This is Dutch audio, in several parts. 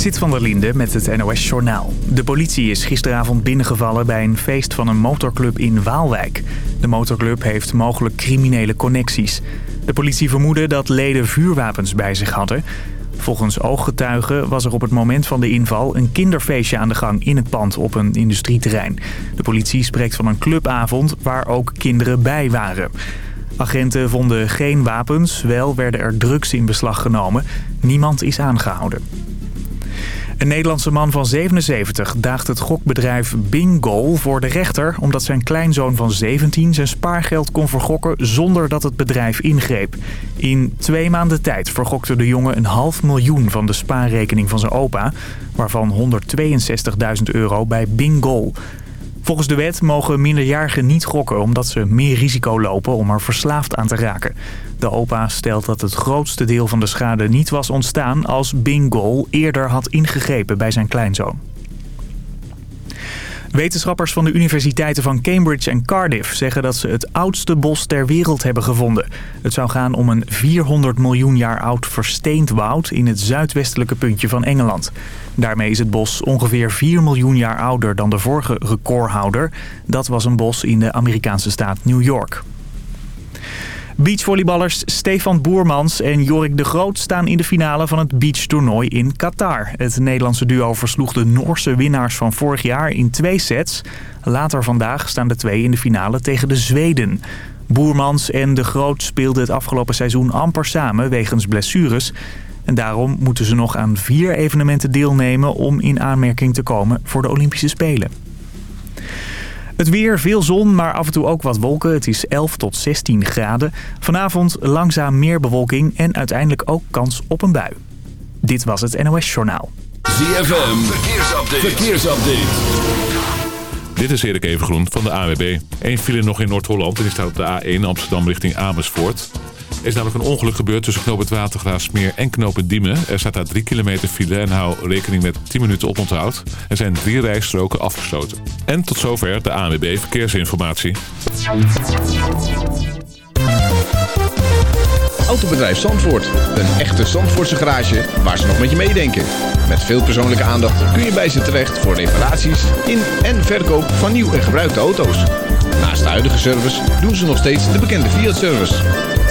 Zit van der Linde met het NOS Journaal. De politie is gisteravond binnengevallen bij een feest van een motorclub in Waalwijk. De motorclub heeft mogelijk criminele connecties. De politie vermoedde dat leden vuurwapens bij zich hadden. Volgens ooggetuigen was er op het moment van de inval een kinderfeestje aan de gang in het pand op een industrieterrein. De politie spreekt van een clubavond waar ook kinderen bij waren. Agenten vonden geen wapens, wel werden er drugs in beslag genomen. Niemand is aangehouden. Een Nederlandse man van 77 daagt het gokbedrijf Bingo voor de rechter... omdat zijn kleinzoon van 17 zijn spaargeld kon vergokken zonder dat het bedrijf ingreep. In twee maanden tijd vergokte de jongen een half miljoen van de spaarrekening van zijn opa... waarvan 162.000 euro bij Bingo. Volgens de wet mogen minderjarigen niet gokken omdat ze meer risico lopen om er verslaafd aan te raken. De opa stelt dat het grootste deel van de schade niet was ontstaan als Bingo eerder had ingegrepen bij zijn kleinzoon. Wetenschappers van de universiteiten van Cambridge en Cardiff zeggen dat ze het oudste bos ter wereld hebben gevonden. Het zou gaan om een 400 miljoen jaar oud versteend woud in het zuidwestelijke puntje van Engeland. Daarmee is het bos ongeveer 4 miljoen jaar ouder dan de vorige recordhouder. Dat was een bos in de Amerikaanse staat New York. Beachvolleyballers Stefan Boermans en Jorik de Groot staan in de finale van het beachtoernooi in Qatar. Het Nederlandse duo versloeg de Noorse winnaars van vorig jaar in twee sets. Later vandaag staan de twee in de finale tegen de Zweden. Boermans en de Groot speelden het afgelopen seizoen amper samen wegens blessures. En daarom moeten ze nog aan vier evenementen deelnemen om in aanmerking te komen voor de Olympische Spelen. Het weer, veel zon, maar af en toe ook wat wolken. Het is 11 tot 16 graden. Vanavond langzaam meer bewolking en uiteindelijk ook kans op een bui. Dit was het NOS Journaal. ZFM, verkeersupdate. verkeersupdate. Dit is Erik Evengroen van de AWB. Eén file nog in Noord-Holland en die staat op de A1 Amsterdam richting Amersfoort. Er is namelijk een ongeluk gebeurd tussen knoop het Watergraafsmeer en knoop het Diemen. Er staat daar 3 kilometer file en hou rekening met 10 minuten oponthoud. Er zijn drie rijstroken afgesloten. En tot zover de ANWB Verkeersinformatie. Autobedrijf Zandvoort. Een echte Zandvoortse garage waar ze nog met je meedenken. Met veel persoonlijke aandacht kun je bij ze terecht voor reparaties in en verkoop van nieuw en gebruikte auto's. Naast de huidige service doen ze nog steeds de bekende Fiat-service.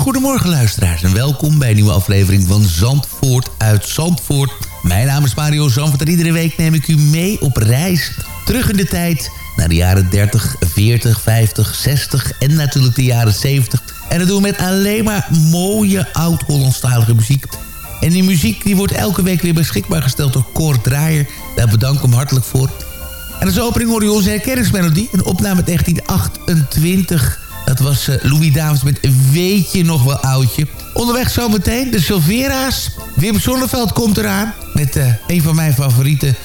goedemorgen luisteraars en welkom bij een nieuwe aflevering van Zandvoort uit Zandvoort. Mijn naam is Mario Zandvoort en iedere week neem ik u mee op reis. Terug in de tijd naar de jaren 30, 40, 50, 60 en natuurlijk de jaren 70. En dat doen we met alleen maar mooie oud-Hollandstalige muziek. En die muziek die wordt elke week weer beschikbaar gesteld door Cor Draaier. Daar bedank ik hem hartelijk voor. En als opening hoorde je onze herkenningsmelodie. Een opname 1928. Dat was eh, Louis Davids met Weet je nog wel oudje. Onderweg zometeen de Silvera's. Wim Sonneveld komt eraan. Met eh, een van mijn favorieten.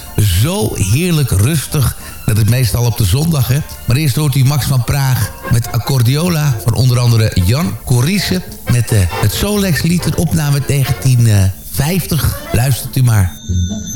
Zo heerlijk rustig. Dat is meestal op de zondag, hè. Maar eerst hoort u Max van Praag met Accordiola. Van onder andere Jan Corrisse. Met eh, het Solex lied. Een opname 1950. Luistert u maar.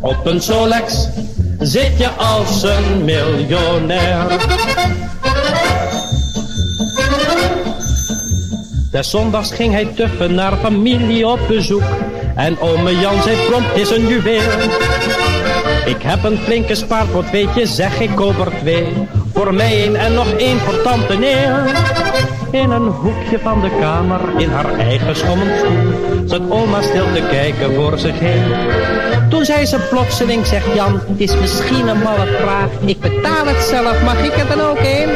op een Solex zit je als een miljonair. Des zondags ging hij tuffen naar familie op bezoek. En ome Jan zei prompt is een juweel. Ik heb een flinke spaarpot, weet je, zeg ik koop er twee. Voor mij één en nog één voor tante Neel. In een hoekje van de kamer, in haar eigen schommelstoel, zat oma stil te kijken voor zich heen. Toen zei ze plotseling, zegt Jan, het is misschien een malle vraag. Ik betaal het zelf, mag ik er dan ook een?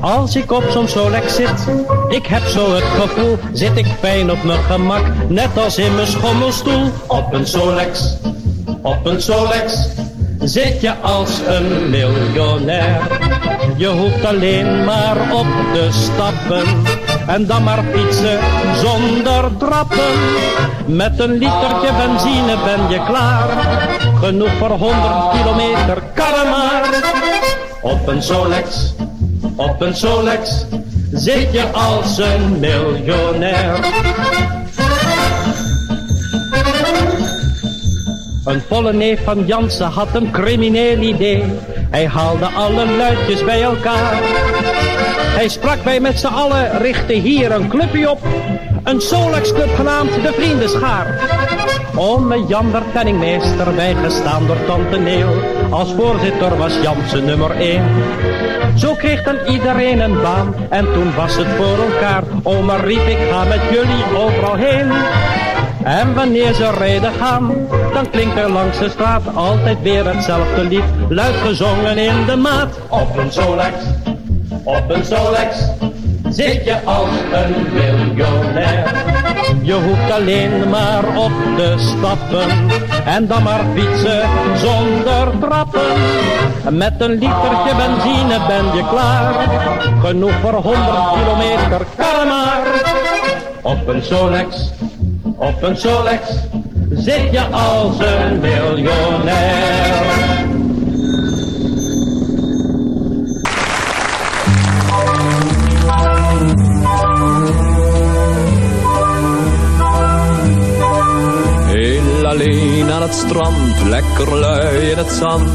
Als ik op zo'n Solex zit, ik heb zo het gevoel, zit ik fijn op mijn gemak, net als in mijn schommelstoel. Op een Solex, op een Solex, zit je als een miljonair. Je hoeft alleen maar op te stappen en dan maar fietsen zonder trappen. Met een litertje benzine ben je klaar, genoeg voor 100 kilometer, karre maar. Op een Solex op een Solex zit je als een miljonair. Een volle neef van Jansen had een crimineel idee. Hij haalde alle luidjes bij elkaar. Hij sprak bij met z'n allen, richtte hier een clubje op. Een Solex Club genaamd de Vriendenschaar. Ome Jan werd penningmeester bijgestaan door Tante Neel. Als voorzitter was Jansen nummer 1. Zo kreeg dan iedereen een baan en toen was het voor elkaar. Oma riep ik ga met jullie overal heen. En wanneer ze rijden gaan, dan klinkt er langs de straat altijd weer hetzelfde lied. Luid gezongen in de maat. Op een Solex, op een Solex, zit je als een miljonair. Je hoeft alleen maar op te stappen en dan maar fietsen zonder trappen. Met een litertje benzine ben je klaar, genoeg voor 100 kilometer, kan maar. Op een Solex, op een Solex, zit je als een miljonair. Heel alleen aan het strand, lekker lui in het zand.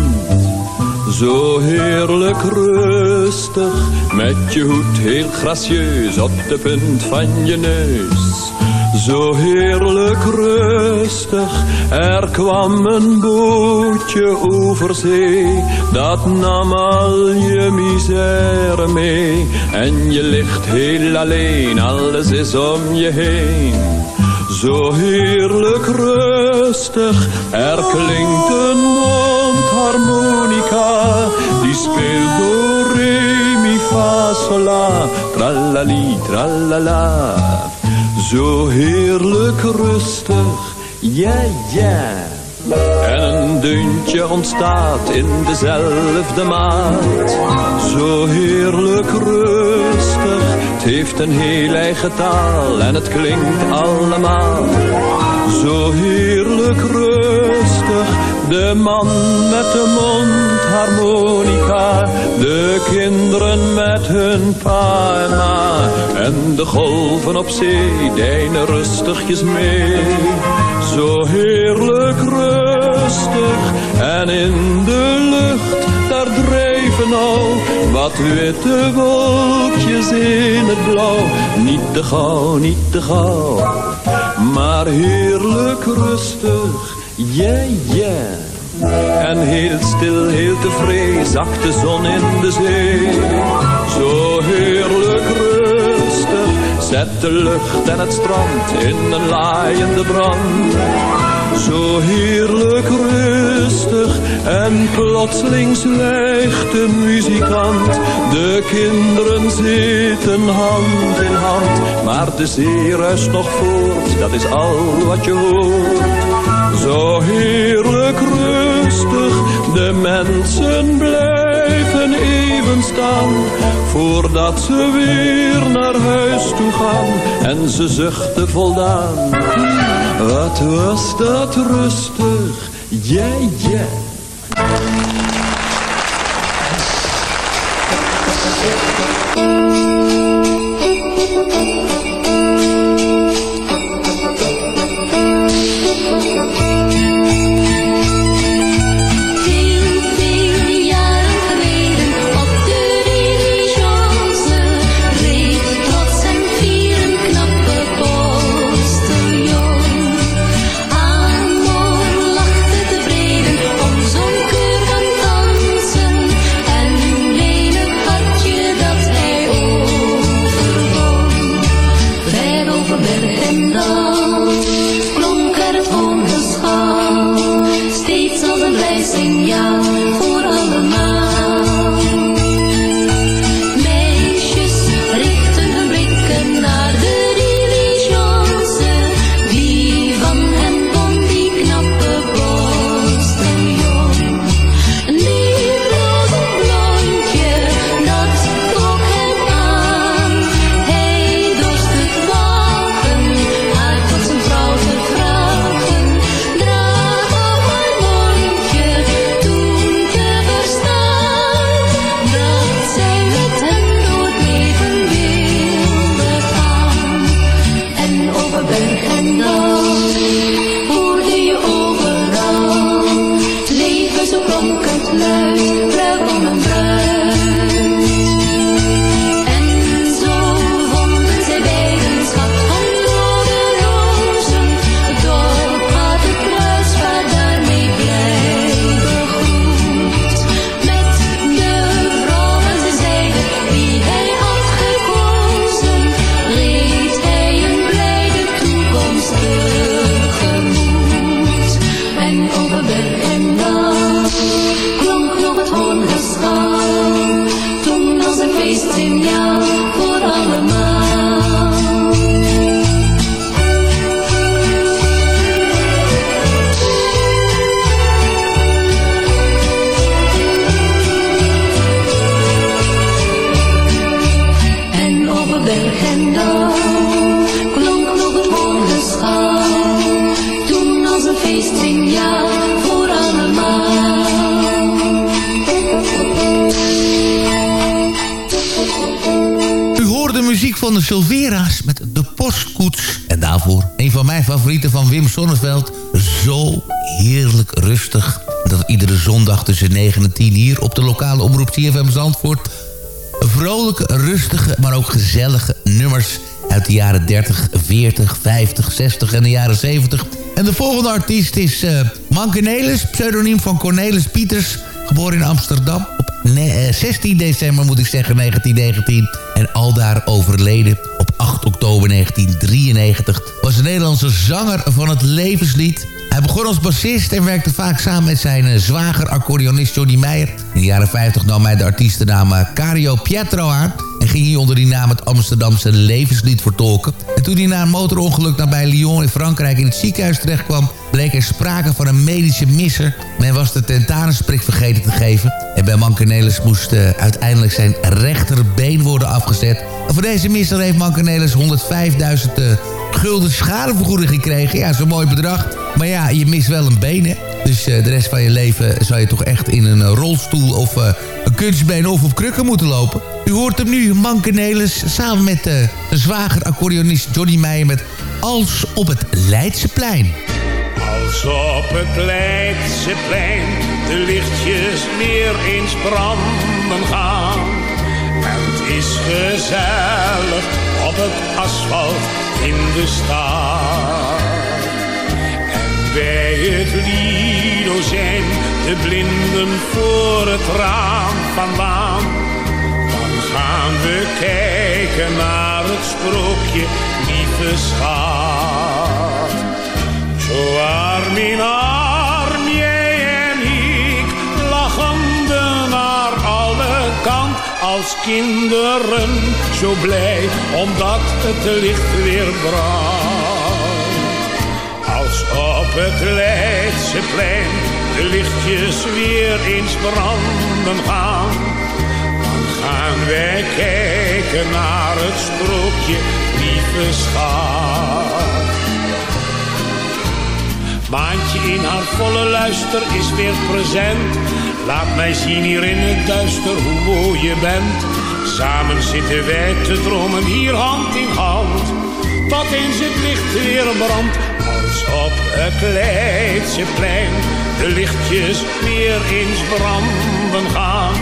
Zo heerlijk rustig, met je hoed heel gracieus op de punt van je neus. Zo heerlijk rustig, er kwam een bootje over zee. Dat nam al je misère mee. En je ligt heel alleen, alles is om je heen. Zo heerlijk rustig, er klinkt een mondharmonica. Die speelt door re, mi, fa, sol, la, tralali, tralala. Zo heerlijk rustig, ja, ja. En een deuntje ontstaat in dezelfde maat. Zo heerlijk rustig, het heeft een heel eigen taal en het klinkt allemaal. Zo heerlijk rustig, de man met de mondharmonica, de kinderen met hun pa en ma, en de golven op zee deinen rustigjes mee. Zo heerlijk rustig en in de lucht, daar drijven al wat witte wolkjes in het blauw. Niet te gauw, niet te gauw, maar heerlijk rustig, yeah, yeah. En heel stil, heel tevreden, zakt de zon in de zee. Zo heerlijk rustig, zet de lucht en het strand in een laaiende brand. Zo heerlijk rustig en plotseling zwijgt de muzikant. De kinderen zitten hand in hand, maar de zee ruist nog voort, dat is al wat je hoort. Zo heerlijk rustig, de mensen blijven even staan. Voordat ze weer naar huis toe gaan en ze zuchten voldaan. Wat was dat rustig, ja, ja. Heel Wim Sonneveld. Zo heerlijk rustig. Dat iedere zondag tussen 9 en 10 hier op de lokale omroep CFM Zandvoort... vrolijke, rustige, maar ook gezellige nummers... uit de jaren 30, 40, 50, 60 en de jaren 70. En de volgende artiest is uh, Manke Nelis, pseudoniem van Cornelis Pieters... geboren in Amsterdam op ne- eh, 16 december, moet ik zeggen, 1919... en aldaar overleden op 8 oktober 1993... was een Nederlandse zanger van het levenslied... Hij begon als bassist en werkte vaak samen met zijn eh, zwager accordeonist Johnny Meijer. In de jaren 50 nam hij de artiestennaam eh, Cario Pietro aan... en ging hij onder die naam het Amsterdamse levenslied vertolken. En toen hij na een motorongeluk nabij Lyon in Frankrijk in het ziekenhuis terechtkwam... bleek er sprake van een medische misser. Men was de tentamensprik vergeten te geven. En bij Mankenelis moest eh, uiteindelijk zijn rechterbeen worden afgezet. Voor deze misser heeft Mankenelis 105.000 eh, gulden schadevergoeding gekregen. Ja, zo'n mooi bedrag. Maar ja, je mist wel een been? Dus eh, de rest van je leven zou je toch echt in een rolstoel of een kunstbeen of op krukken moeten lopen. U hoort hem nu, Mankenelis, samen met de zwager accordeonist Johnny Meijer met Als op het Leidseplein. Als op het Leidseplein de lichtjes weer eens branden gaan. En het is gezellig op het asfalt in de stad. En bij het Lido zijn de blinden voor het raam vandaan. Dan gaan we kijken naar het sprookje, lieve. Arm in arm, jij en ik, lachende naar alle kant als kinderen. Zo blij, omdat het licht weer brandt. Als op het Leidseplein de lichtjes weer eens branden gaan. Dan gaan wij kijken naar het sprookje, lieve schat. Maantje in haar volle luister is weer present. Laat mij zien hier in het duister hoe mooi je bent. Samen zitten wij te dromen hier hand in hand. Tot eens het licht weer brandt. Als op het Leidseplein de lichtjes weer eens branden gaan.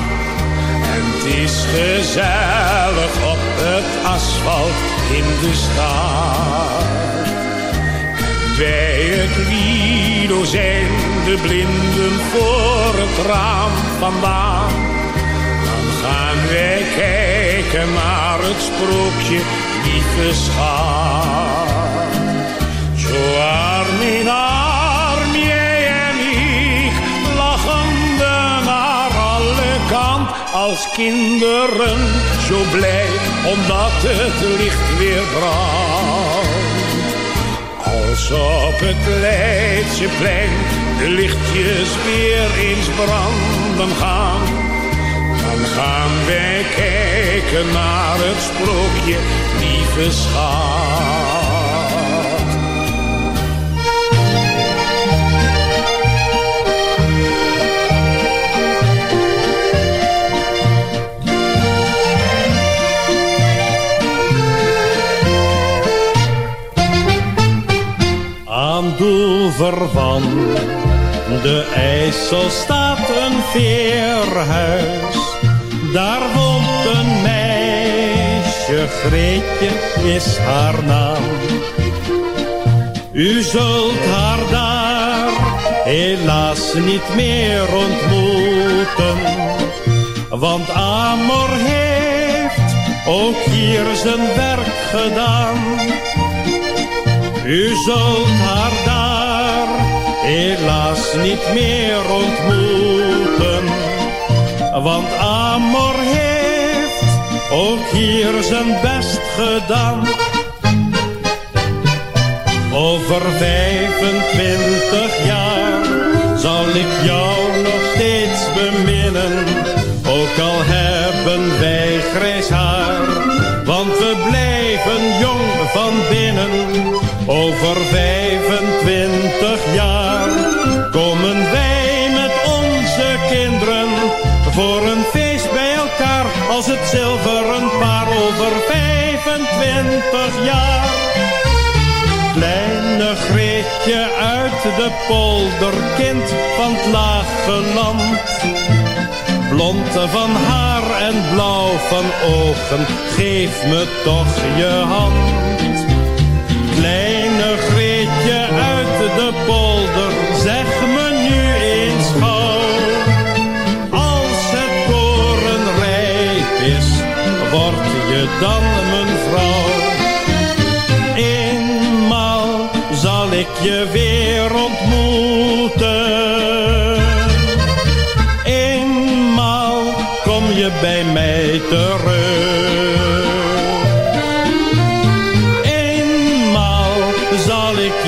En het is gezellig op het asfalt in de stad. Wij het Lido zijn de blinden voor het raam vandaan. Dan gaan wij kijken naar het sprookje liefdeschaar. Zo arm in arm, jij en ik, lachende naar alle kant. Als kinderen zo blij, omdat het licht weer brandt. Als op het Leidseplein de lichtjes weer eens branden gaan. Dan gaan wij kijken naar het sprookje, lieve schat. Doever van de IJssel staat een veerhuis. Daar woont een meisje, Greetje is haar naam. U zult haar daar helaas niet meer ontmoeten. Want Amor heeft ook hier zijn werk gedaan. U zult haar daar helaas niet meer ontmoeten. Want Amor heeft ook hier zijn best gedaan. Over 25 jaar zal ik jou nog steeds beminnen. Ook al hebben wij grijs haar, Greetje uit de polder, kind van het lage land. Blond van haar en blauw van ogen, geef me toch je hand. Je weer ontmoeten. Eenmaal kom je bij mij terug.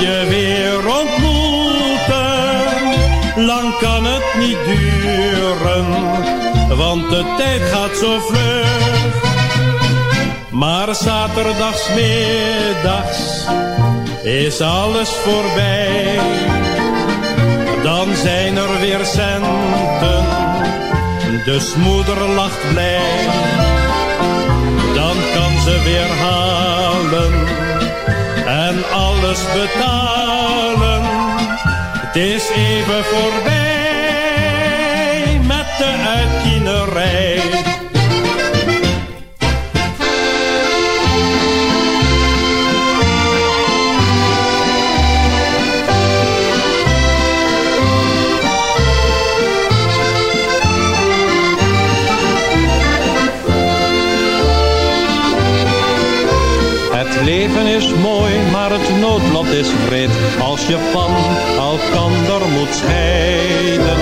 je weer ontmoeten. Lang kan het niet duren, want de tijd gaat zo vlug. Maar zaterdagsmiddags is alles voorbij. Dan zijn er weer centen, dus moeder lacht blij. Dan kan ze weer halen en alles betalen. Het is even voorbij met de uitkienerij. Leven is mooi, maar het noodlot is wreed. Als je van elkander moet scheiden.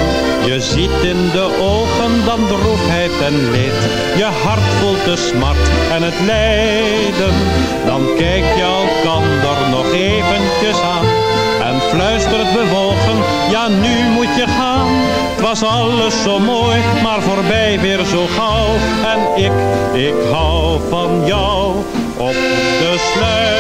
Je ziet in de ogen dan droefheid en leed. Je hart voelt de smart en het lijden. Dan kijk je elkander nog eventjes aan. En fluistert bewogen, ja nu moet je gaan. Het was alles zo mooi, maar voorbij weer zo gauw. En ik, ik hou van jou op de sluizen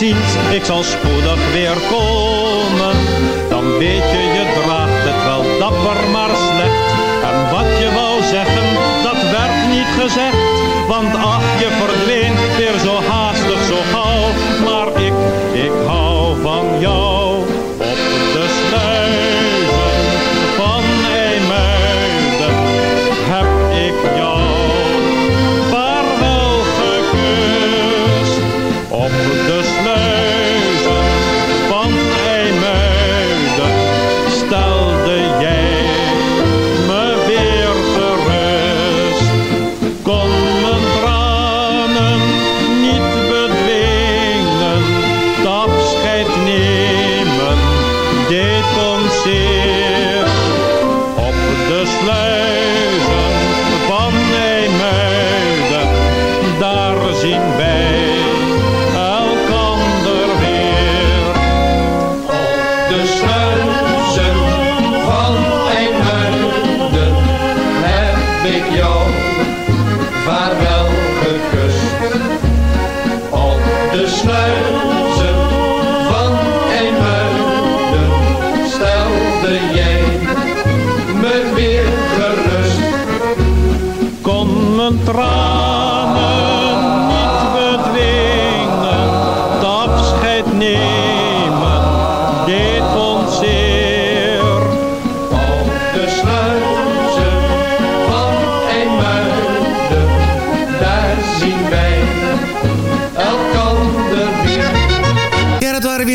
ik zal spoedig weer komen. Dan weet je, je draagt het wel dapper, maar slecht. En wat je wou zeggen, dat werd niet gezegd. Want ach, je verdween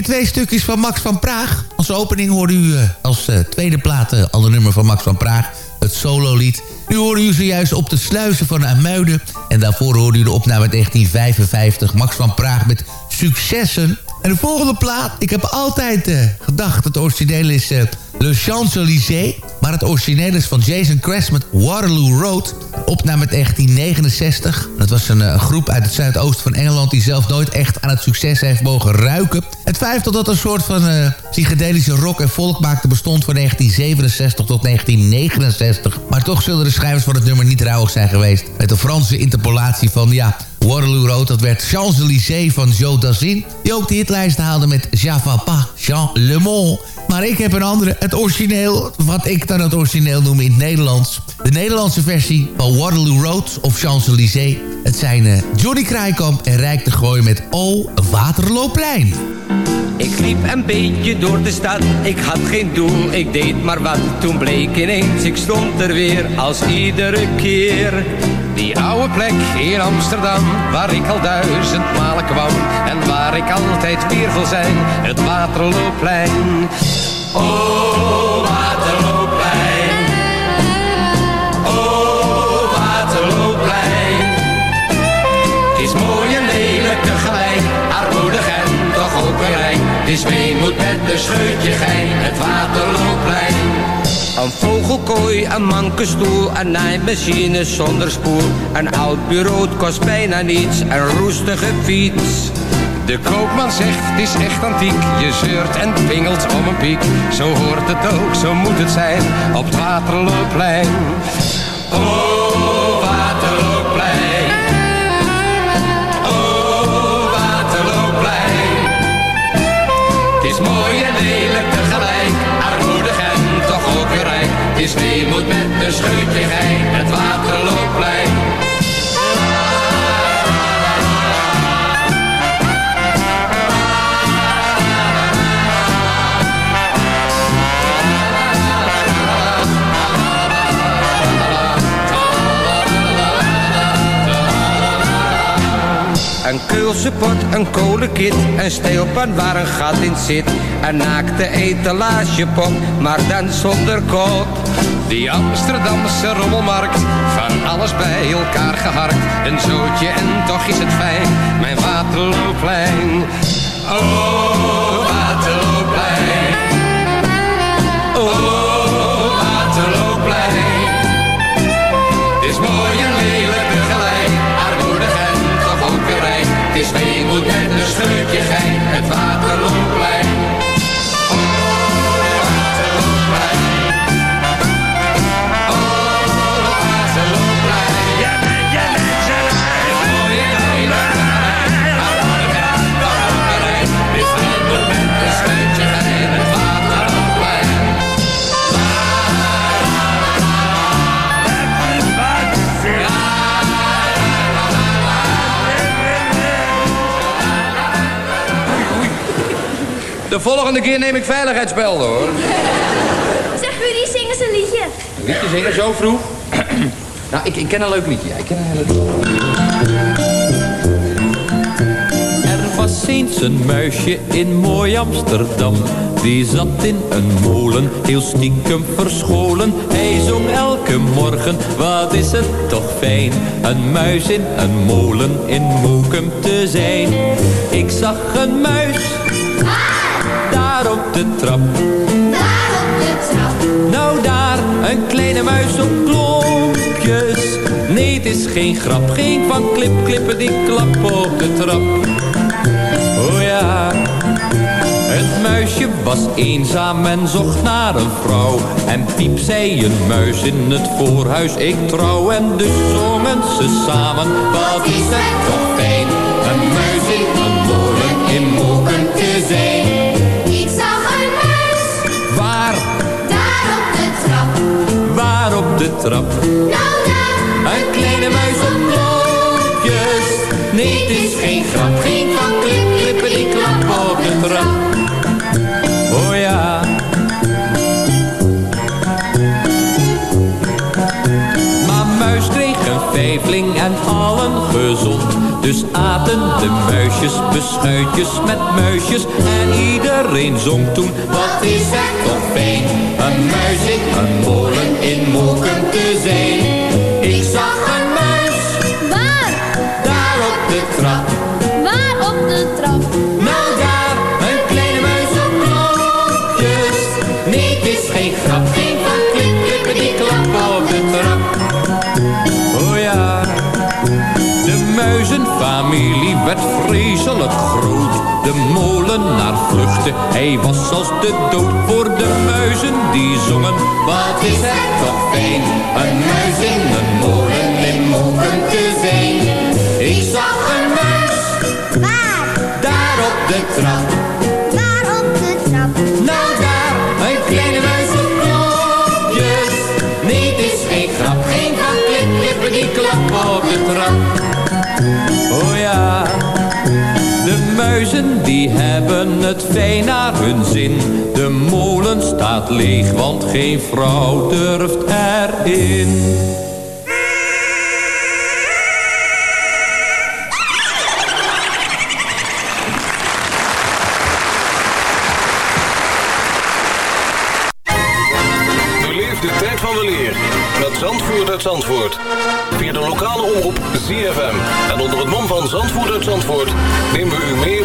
stukjes van Max van Praag. Als opening hoorde u uh, als uh, tweede plaat uh, al de nummer van Max van Praag. Het solo-lied. Nu hoorde u zojuist op de sluizen van Amuiden. En daarvoor hoorde u de opname 1955. Max van Praag met Successen. En de volgende plaat. Ik heb altijd gedacht dat het origineel is Le Champs-Élysées. Maar het origineel is van Jason Crest met Waterloo Road. Opname 1969. Dat was een, een, groep uit het zuidoosten van Engeland... die zelf nooit echt aan het succes heeft mogen ruiken. Het vijftal dat een soort van uh, psychedelische rock en volk maakte... bestond van 1967 tot 1969. Maar toch zullen de schrijvers van het nummer niet rouwig zijn geweest... met de Franse interpolatie van, ja... Waterloo Road, dat werd Champs-Élysées van Joe Dassin... die ook de hitlijst haalde met Java Pas, Jean Le Mans... Maar ik heb een andere, het origineel, wat ik dan het origineel noem in het Nederlands. De Nederlandse versie van Waterloo Road of Champs-Élysées. Het zijn uh, Johnny Krijkamp en Rijk de Gooi met O Waterlooplein. Ik liep een beetje door de stad, ik had geen doel, ik deed maar wat. Toen bleek ineens, ik stond er weer als iedere keer. Die oude plek in Amsterdam, waar ik al duizend malen kwam. En waar ik altijd weer wil zijn, het Waterloopplein. Oh, Waterloopplein. Oh, Waterloopplein. Het is mooi en lelijk tegelijk, armoedig en toch ook weer. Het is weemoed met een scheutje gein, het Waterloopplein. Een vogelkooi, een mankenstoel, een naaimachine zonder spoel. Een oud bureau kost bijna niets, een roestige fiets. De koopman zegt, het is echt antiek. Je zeurt en pingelt om een piek. Zo hoort het ook, zo moet het zijn, op het Waterloopplein. Oh, Waterloopplein. Oh, Waterloopplein. Het is mooi en is weemoed met een scheutje gein, het Waterloopplein. Een keulse pot, een kolenkit, een steelpan waar een gat in zit. Een naakte etalagepop, maar dan zonder kop. Die Amsterdamse rommelmarkt, van alles bij elkaar geharkt. Een zootje en toch is het fijn, mijn Waterlooplein. Oh, De volgende keer neem ik veiligheidsbelden, hoor. Zeg, Rudy, zing eens een liedje. Een liedje zingen zo vroeg? nou, ik, ik ken een leuk liedje. Ja, ik ken een leuk Er was eens een muisje in mooi Amsterdam. Die zat in een molen, heel stiekem verscholen. Hij zong elke morgen, wat is het toch fijn. Een muis in een molen in Moekum te zijn. Ik zag een muis, de trap. Daar op de trap. Nou daar, een kleine muis op klompjes. Nee, het is geen grap, geen van klip, klippen die klap op de trap. Oh ja, het muisje was eenzaam en zocht naar een vrouw. En piep zei een muis in het voorhuis, ik trouw. En dus zongen ze samen, wat is het toch fijn. De trap? Daar. Een kleine muis op. Nee, het is geen grap, geen van klip, die klap op de trap. Oh ja. Maar muis kreeg een vijfling en allen gezond. Dus aten de muisjes beschuitjes met muisjes. En iedereen zong toen, wat is het toch fijn. Een muis in een molen in Moken hij was als de dood voor de muizen die zongen. Wat is het toch fijn, een muis in een molen in mogen te zijn. Ik zag een muis, Waar? daar op de trap. Die hebben het fijn naar hun zin. De molen staat leeg, want geen vrouw durft erin. Beleef de tijd van weleer met Zandvoort uit Zandvoort. Via de lokale omroep ZFM. En onder het mom van Zandvoort uit Zandvoort... nemen we u mee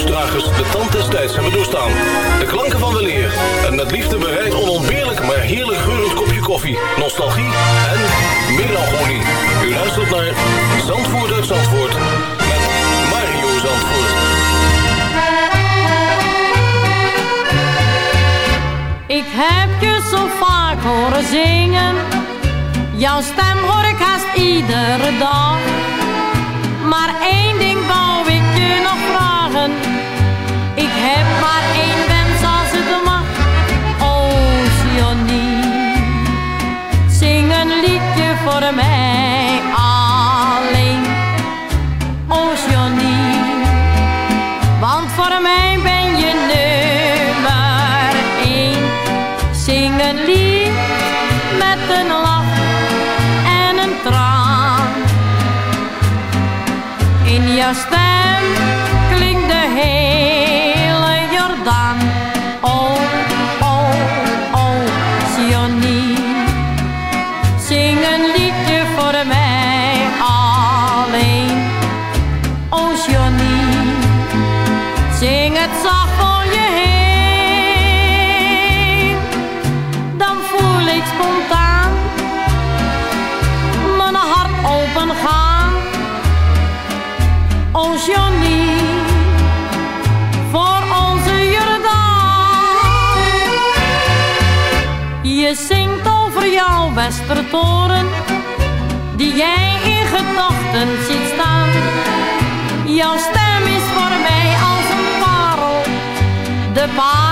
de tand des tijds hebben doorstaan. De klanken van weleer en met liefde bereid onontbeerlijk maar heerlijk geurend kopje koffie, nostalgie en melancholie. U luistert naar Zandvoort uit Zandvoort met Mario Zandvoort. Ik heb je zo vaak horen zingen. Jouw stem hoor ik haast iedere dag. Maar één ding wou ik je nog voor mij alleen. Johnny. Want voor mij ben je nummer één. Zing een lied met een lach en een traan. In jouw stem Westertoren, die jij in gedachten ziet staan. Jouw stem is voor mij als een parel, de parel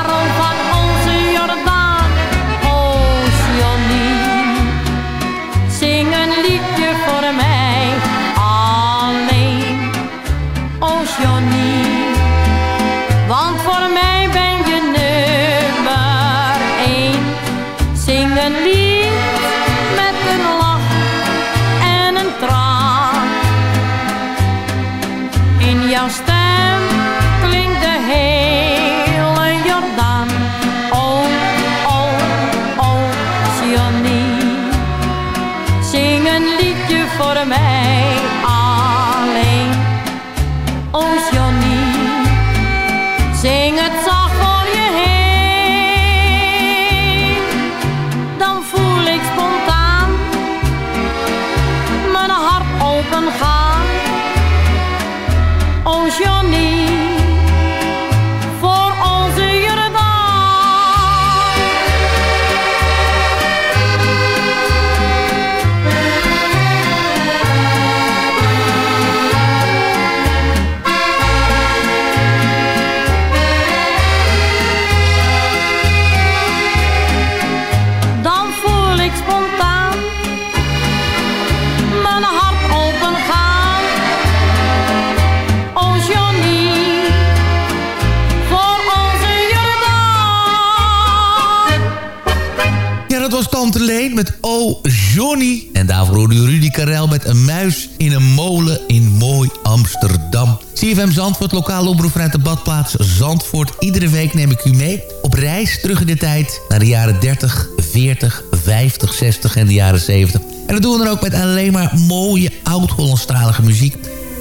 dat was Tante Leen met Oh Johnny. En daarvoor hoorde u Rudy Karel met een muis in een molen in mooi Amsterdam. CFM Zandvoort, lokale omroep vanuit de badplaats Zandvoort. Iedere week neem ik u mee op reis terug in de tijd... naar de jaren 30, 40, 50, 60 en de jaren 70. En dat doen we dan ook met alleen maar mooie oud-Hollandstalige muziek.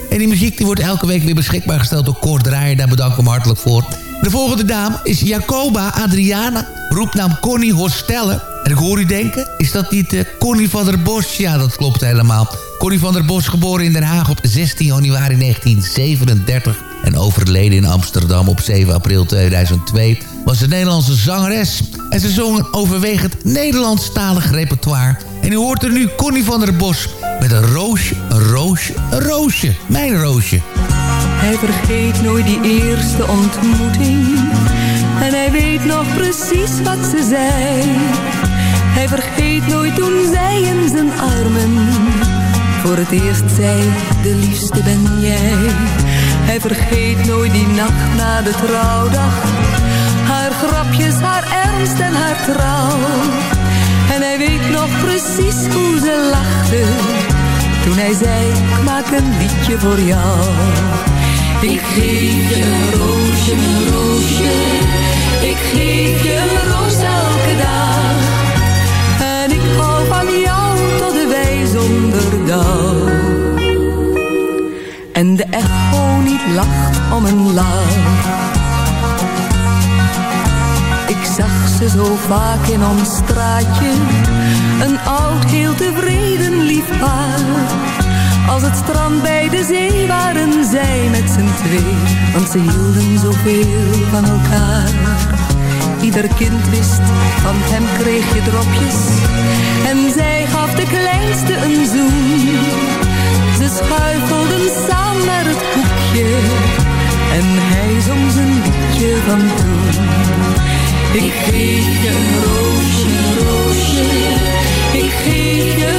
En die muziek die wordt elke week weer beschikbaar gesteld door Kort Draaier. Daar bedank ik hem hartelijk voor. De volgende dame is Jacoba Adriana, roepnaam Connie Hostelle. En ik hoor u denken, is dat niet uh, Connie van der Bos? Ja, dat klopt helemaal. Connie van der Bos, geboren in Den Haag op 16 januari 1937... en overleden in Amsterdam op 7 april 2002... was een Nederlandse zangeres. En ze zong een overwegend Nederlandstalig repertoire. En u hoort er nu Connie van der Bos met een roosje, een roosje, een roosje. Mijn roosje. Hij vergeet nooit die eerste ontmoeting. En hij weet nog precies wat ze zei. Hij vergeet nooit toen zij in zijn armen voor het eerst zei, de liefste ben jij. Hij vergeet nooit die nacht na de trouwdag. Haar grapjes, haar ernst en haar trouw. En hij weet nog precies hoe ze lachte. Toen hij zei, ik maak een liedje voor jou. Ik geef je een roosje, roosje. Ik geef je een roos elke dag. En ik hou van jou tot de wijzonderdag. En de echo niet lacht om een lach. Ik zag ze zo vaak in ons straatje. Een oud, heel tevreden lief paar. Als het strand bij de zee waren zij met z'n twee. Want ze hielden zoveel van elkaar. Ieder kind wist, van hem kreeg je dropjes. En zij gaf de kleinste een zoen. Ze schuifelden samen naar het hoekje. En hij zong zijn liedje van toen. Ik geef je een roosje, roosje. Ik geef je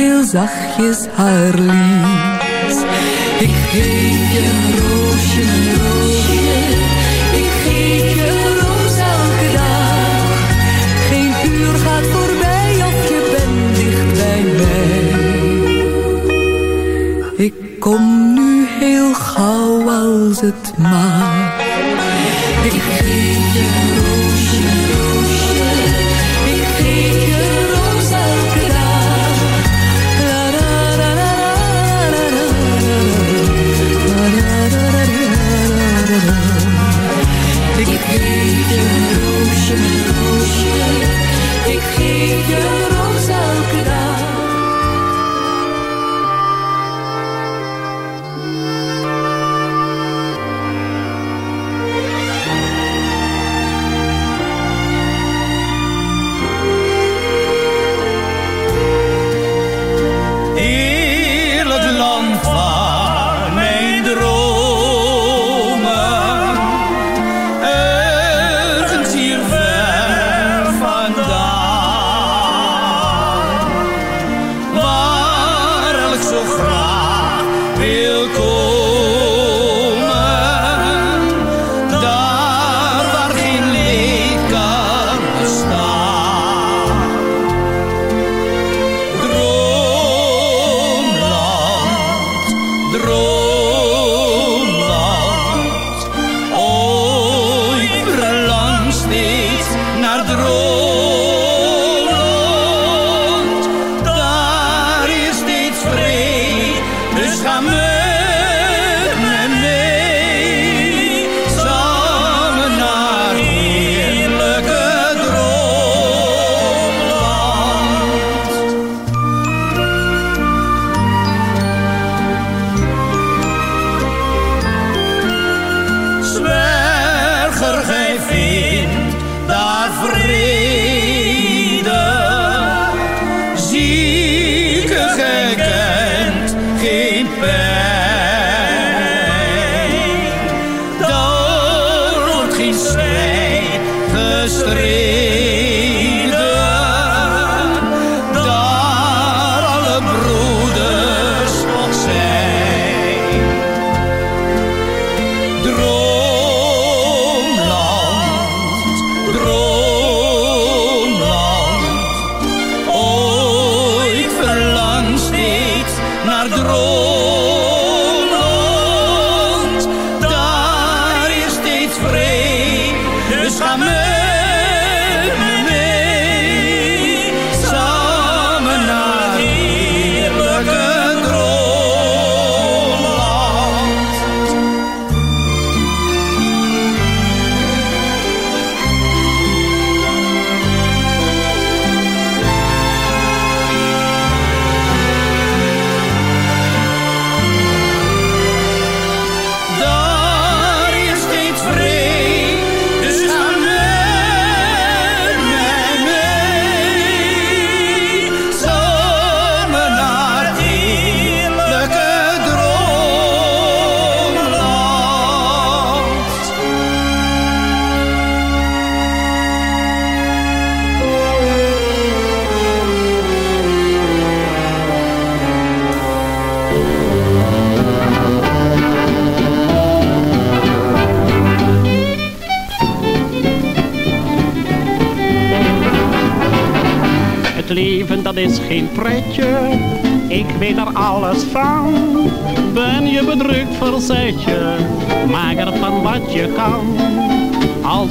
heel zachtjes haar lies. Ik geef je een roosje, roosje, ik geef je een roos elke dag. Geen uur gaat voorbij of je bent dicht bij mij. Ik kom nu heel gauw aan.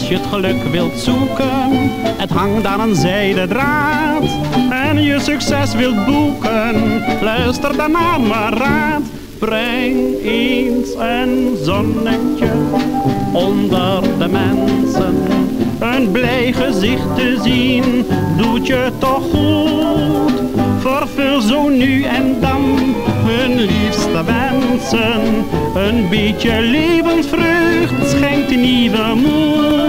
Je het geluk wilt zoeken, het hangt aan een zijden draad. En je succes wilt boeken, luister dan naar mijn raad. Breng eens een zonnetje onder de mensen. Een blij gezicht te zien, doet je toch goed. Vervul zo nu en dan hun liefste wensen. Een beetje levensvreugd schenkt nieuwe moed.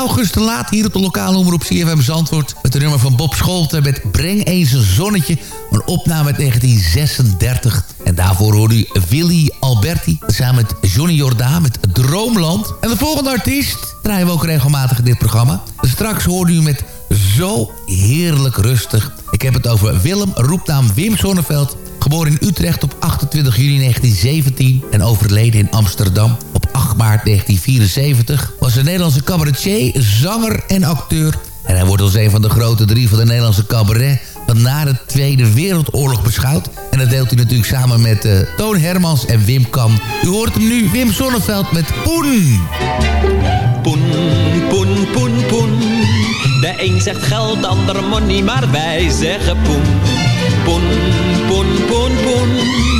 August de Laat hier op de lokale omroep CFM Zandvoort. Met de nummer van Bob Scholten met Breng eens een zonnetje. Een opname uit 1936. En daarvoor hoorde u Willy Alberti samen met Johnny Jordaan met Droomland. En de volgende artiest draaien we ook regelmatig in dit programma. Straks hoorde u met Zo Heerlijk Rustig. Ik heb het over Willem, roepnaam Wim Sonneveld. Geboren in Utrecht op 28 juli 1917 en overleden in Amsterdam op 8 maart 1974... was een Nederlandse cabaretier, zanger en acteur... En hij wordt als een van de grote drie van de Nederlandse cabaret van na de Tweede Wereldoorlog beschouwd. En dat deelt hij natuurlijk samen met uh, Toon Hermans en Wim Kam. U hoort hem nu, Wim Sonneveld met Poen. Poen, poen, poen, poen. De een zegt geld, de ander money, maar wij zeggen poen. Poen, poen, poen, poen.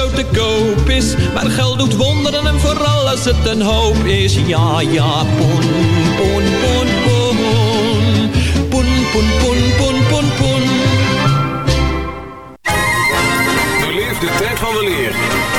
zo te koop is. Maar geld doet wonderen en vooral als het een hoop is. Ja, ja, poen, poen, poen, poen. Poen, poen, poen, poen, poen, poen. Beleef de tijd van de leer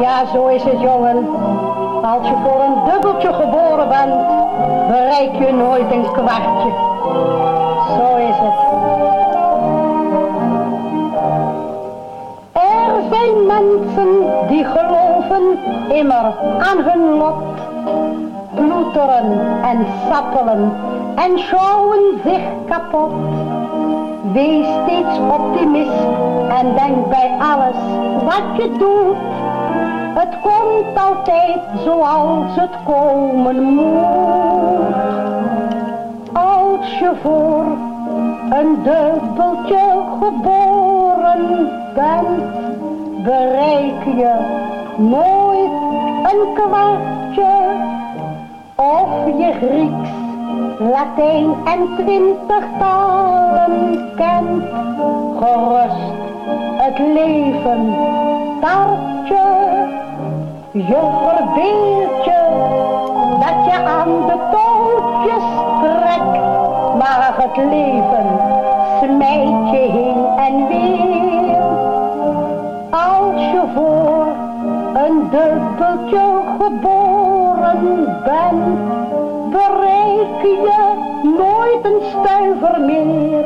Ja, zo is het, jongen. Als je voor een dubbeltje geboren bent, bereik je nooit een kwartje. Zo is het. Er zijn mensen die geloven immer aan hun lot. Ploeteren en sappelen en schouwen zich kapot. Wees steeds optimist en denk bij alles wat je doet. Het komt altijd zoals het komen moet. Als je voor een dubbeltje geboren bent, bereik je nooit een kwartje. Of je Grieks, Latijn en twintig talen kent, gerust het leven tart je. Verbeeld je dat je aan de touwtjes trekt, maar het leven smijt je heen en weer. Als je voor een dubbeltje geboren bent, bereik je nooit een stuiver meer.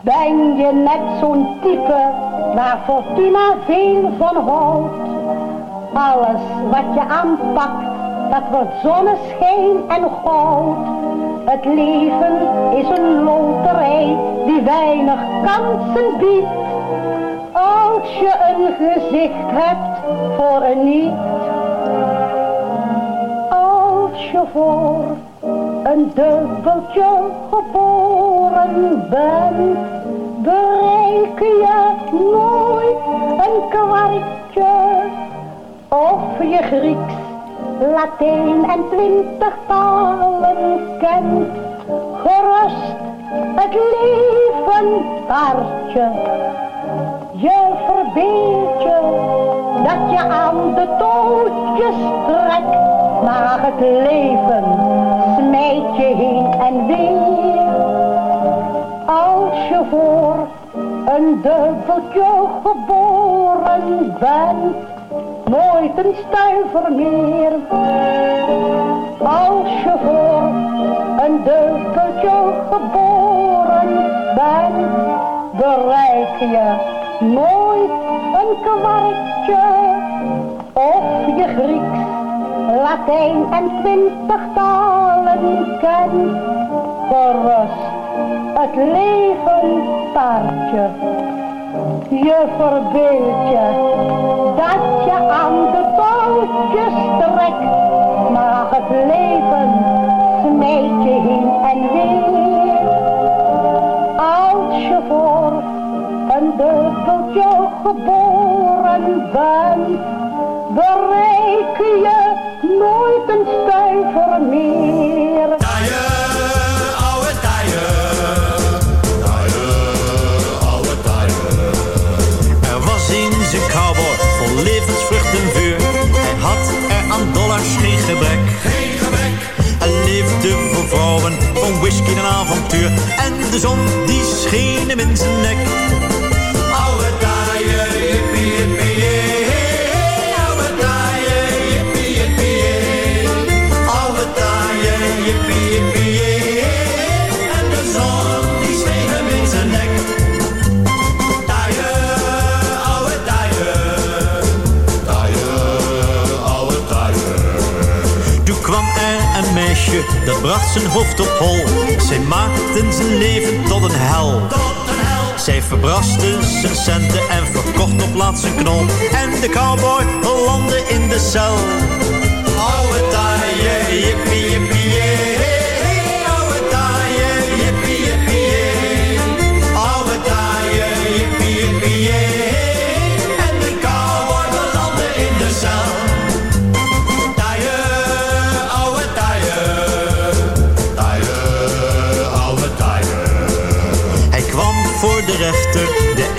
Ben je net zo'n type waar Fortuna veel van houdt? Alles wat je aanpakt, dat wordt zonneschijn en goud. Het leven is een loterij die weinig kansen biedt. Als je een gezicht hebt voor een niet. Als je voor een dubbeltje geboren bent, bereik je nooit een kwartje. Of je Grieks, Latijn en twintig talen kent, gerust het leven taartje. Je verbeeld je dat je aan de touwtjes trekt, maar het leven smijt je heen en weer. Als je voor een dubbeltje geboren bent, nooit een stuiver meer. Als je voor een dubbeltje geboren bent, bereik je nooit een kwartje. Of je Grieks, Latijn en twintig talen kent, gerust het leven taartje. Je verbeeld je dat je aan de touwtjes trekt, maar het leven smijt je heen en weer. Als je voor een dubbeltje geboren bent, bereik je nooit een stuiver meer. oude Er was eens een cowboy vol levensvrucht en vuur. Hij had er aan dollars geen gebrek. Geen gebrek. Hij leefde voor vrouwen, van whisky en avontuur. En de zon die scheen hem in zijn nek. Dat bracht zijn hoofd op hol. Zij maakten zijn leven tot een hel. Zij verbraste zijn centen en verkocht op laatst zijn knol. En de cowboy landde in de cel. Oude taaie, jippie,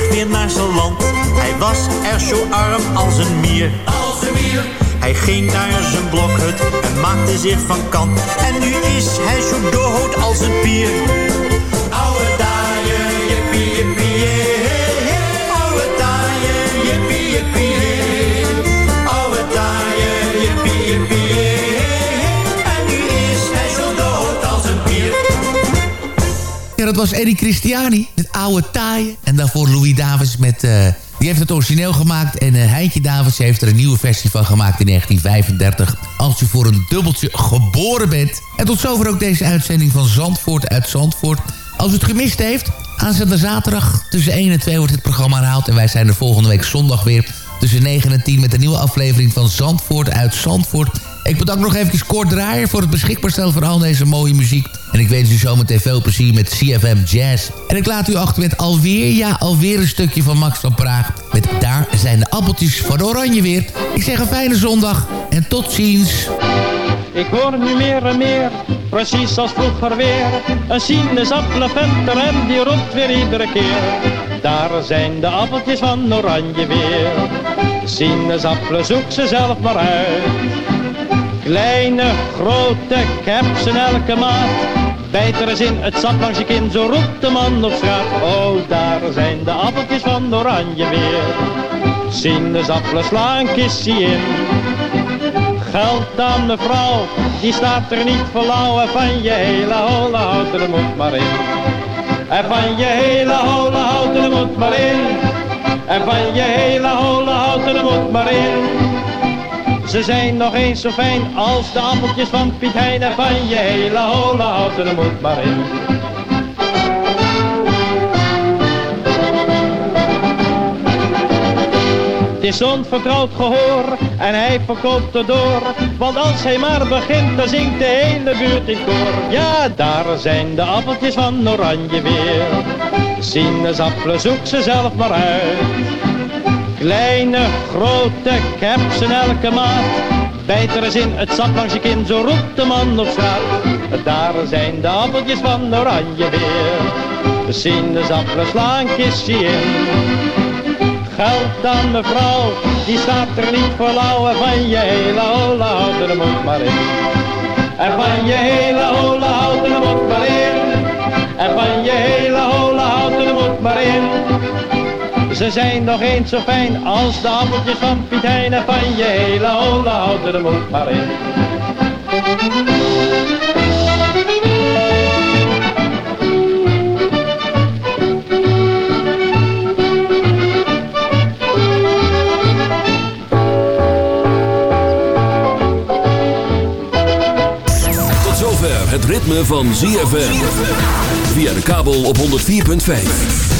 terug weer naar zijn land. Hij was er zo arm als een mier. Als een mier. Hij ging naar zijn blokhut en maakte zich van kant. En nu is hij zo dood als een pier. Dat was Eddie Christiani, het oude taaien. En daarvoor Louis Davis met... eh, die heeft het origineel gemaakt. En eh, Heintje Davis heeft er een nieuwe versie van gemaakt in 1935. Als je voor een dubbeltje geboren bent. En tot zover ook deze uitzending van Zandvoort uit Zandvoort. Als u het gemist heeft, aanstaande zaterdag tussen 1 en 2 wordt dit programma herhaald. En wij zijn er volgende week zondag weer tussen 9 en 10 met een nieuwe aflevering van Zandvoort uit Zandvoort. Ik bedank nog even Kort Draaier voor het beschikbaar stellen van al deze mooie muziek. En ik wens u zometeen veel plezier met CFM Jazz. En ik laat u achter met alweer, ja, alweer een stukje van Max van Praag. Met Daar zijn de appeltjes van Oranje weer. Ik zeg een fijne zondag en tot ziens. Ik hoor nu meer en meer, precies als vroeger weer. Een sinaasappelventer en die roept weer iedere keer. Daar zijn de appeltjes van oranje weer. Sinaasappelen, zoek ze zelf maar uit. Kleine, grote, ik heb elke maat. Bijt er eens in het sap langs je kin, zo roept de man op straat. Oh, daar zijn de appeltjes van oranje weer. Sinaasappelen slaan een kistje in. Geld aan mevrouw, die staat er niet voor lauw. En van je hele holle houten, er moet maar in. En van je hele holle houten, er moet maar in. En van je hele holle houten, er moet maar in. Ze zijn nog eens zo fijn als de appeltjes van Piet Hein. Van je hele holle houten, er moet maar in. Het is onvertrouwd gehoor en hij verkoopt er door. Want als hij maar begint, dan zingt de hele buurt in koor. Ja, daar zijn de appeltjes van oranje weer. Sinaasappelen, zoek ze zelf maar uit. Kleine, grote, ik in elke maat. Bijt er eens in het sap langs je kin, zo roept de man op straat. Daar zijn de appeltjes van oranje weer. De sinaasappelen slaan kistje in. Geld aan mevrouw, die staat er niet voor lauw. En van je hele holle houten, er moet maar in. En van je hele holle houten, er maar in. En van je hele holle houten, er maar in. Ze zijn nog eens zo fijn als de appeltjes van Piet. En van je hele holle houten, er moet maar in. Tot zover het ritme van ZFM. Via de kabel op 104.5.